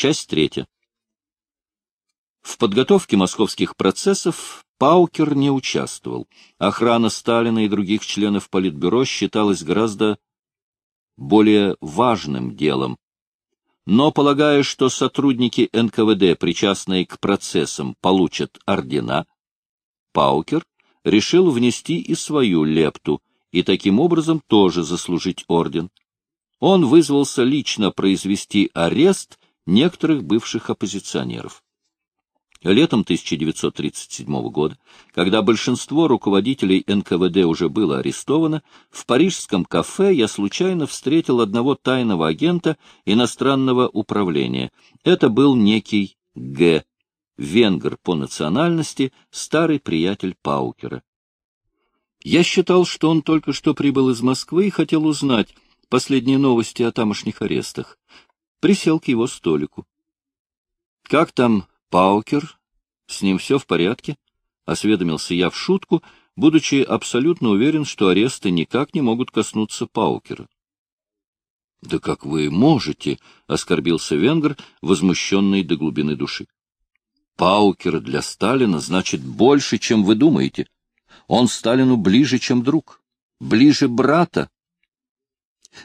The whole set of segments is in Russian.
Часть третья. В подготовке московских процессов Паукер не участвовал. Охрана Сталина и других членов Политбюро считалась гораздо более важным делом. Но, полагая, что сотрудники НКВД, причастные к процессам, получат ордена, Паукер решил внести и свою лепту и таким образом тоже заслужить орден. Он вызвался лично произвести арест некоторых бывших оппозиционеров. Летом 1937 года, когда большинство руководителей НКВД уже было арестовано, в парижском кафе я случайно встретил одного тайного агента иностранного управления. Это был некий Г. Венгер по национальности, старый приятель Паукера. Я считал, что он только что прибыл из Москвы и хотел узнать последние новости о тамошних арестах. Присел к его столику. — Как там Паукер? С ним все в порядке? — осведомился я в шутку, будучи абсолютно уверен, что аресты никак не могут коснуться Паукера. — Да как вы можете? — оскорбился венгр, возмущенный до глубины души. — Паукер для Сталина значит больше, чем вы думаете. Он Сталину ближе, чем друг, ближе брата.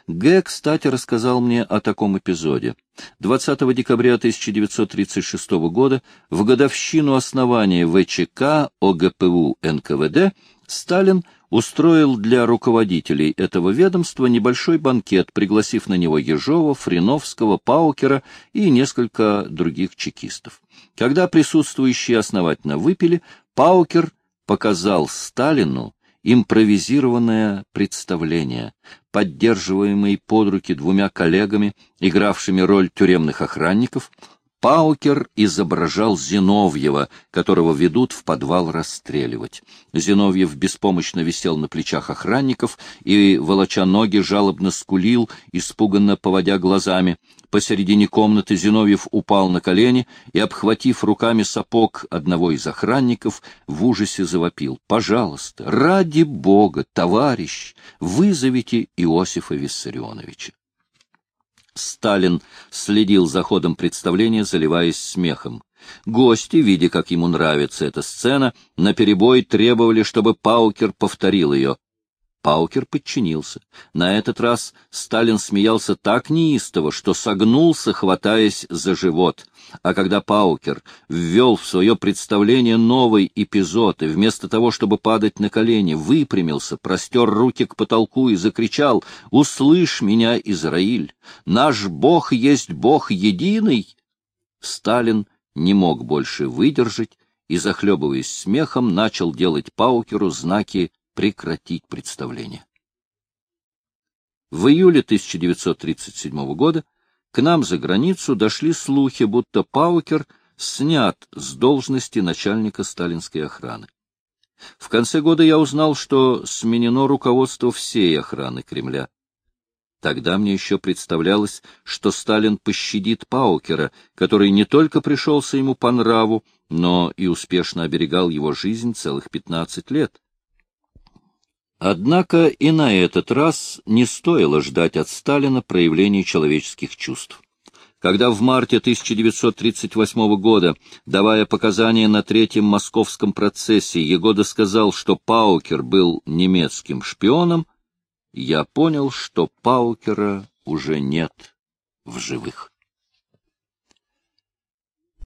Г, кстати, рассказал мне о таком эпизоде. 20 декабря 1936 года, в годовщину основания ВЧК ОГПУ НКВД, Сталин устроил для руководителей этого ведомства небольшой банкет, пригласив на него Ежова, Фриновского, Паукера и несколько других чекистов. Когда присутствующие основательно выпили, Паукер показал Сталину импровизированное представление, поддерживаемый под руки двумя коллегами, игравшими роль тюремных охранников, Паукер изображал Зиновьева, которого ведут в подвал расстреливать. Зиновьев беспомощно висел на плечах охранников и, волоча ноги, жалобно скулил, испуганно поводя глазами. Посередине комнаты Зиновьев упал на колени и, обхватив руками сапог одного из охранников, в ужасе завопил. — Пожалуйста, ради бога, товарищ, вызовите Иосифа Виссарионовича. Сталин следил за ходом представления, заливаясь смехом. Гости, видя, как ему нравится эта сцена, наперебой требовали, чтобы Паукер повторил ее. Паукер подчинился. На этот раз Сталин смеялся так неистово, что согнулся, хватаясь за живот. А когда Паукер ввел в свое представление новый эпизод, и вместо того, чтобы падать на колени, выпрямился, простер руки к потолку и закричал «Услышь меня, Израиль! Наш Бог есть Бог единый!» Сталин не мог больше выдержать и, захлебываясь смехом, начал делать Паукеру знаки прекратить представление. В июле 1937 года к нам за границу дошли слухи, будто Паукер снят с должности начальника сталинской охраны. В конце года я узнал, что сменено руководство всей охраны Кремля. Тогда мне еще представлялось, что Сталин пощадит Паукера, который не только пришелся ему по нраву, но и успешно оберегал его жизнь целых пятнадцать лет. Однако и на этот раз не стоило ждать от Сталина проявления человеческих чувств. Когда в марте 1938 года, давая показания на третьем московском процессе, Егода сказал, что Паукер был немецким шпионом, я понял, что Паукера уже нет в живых.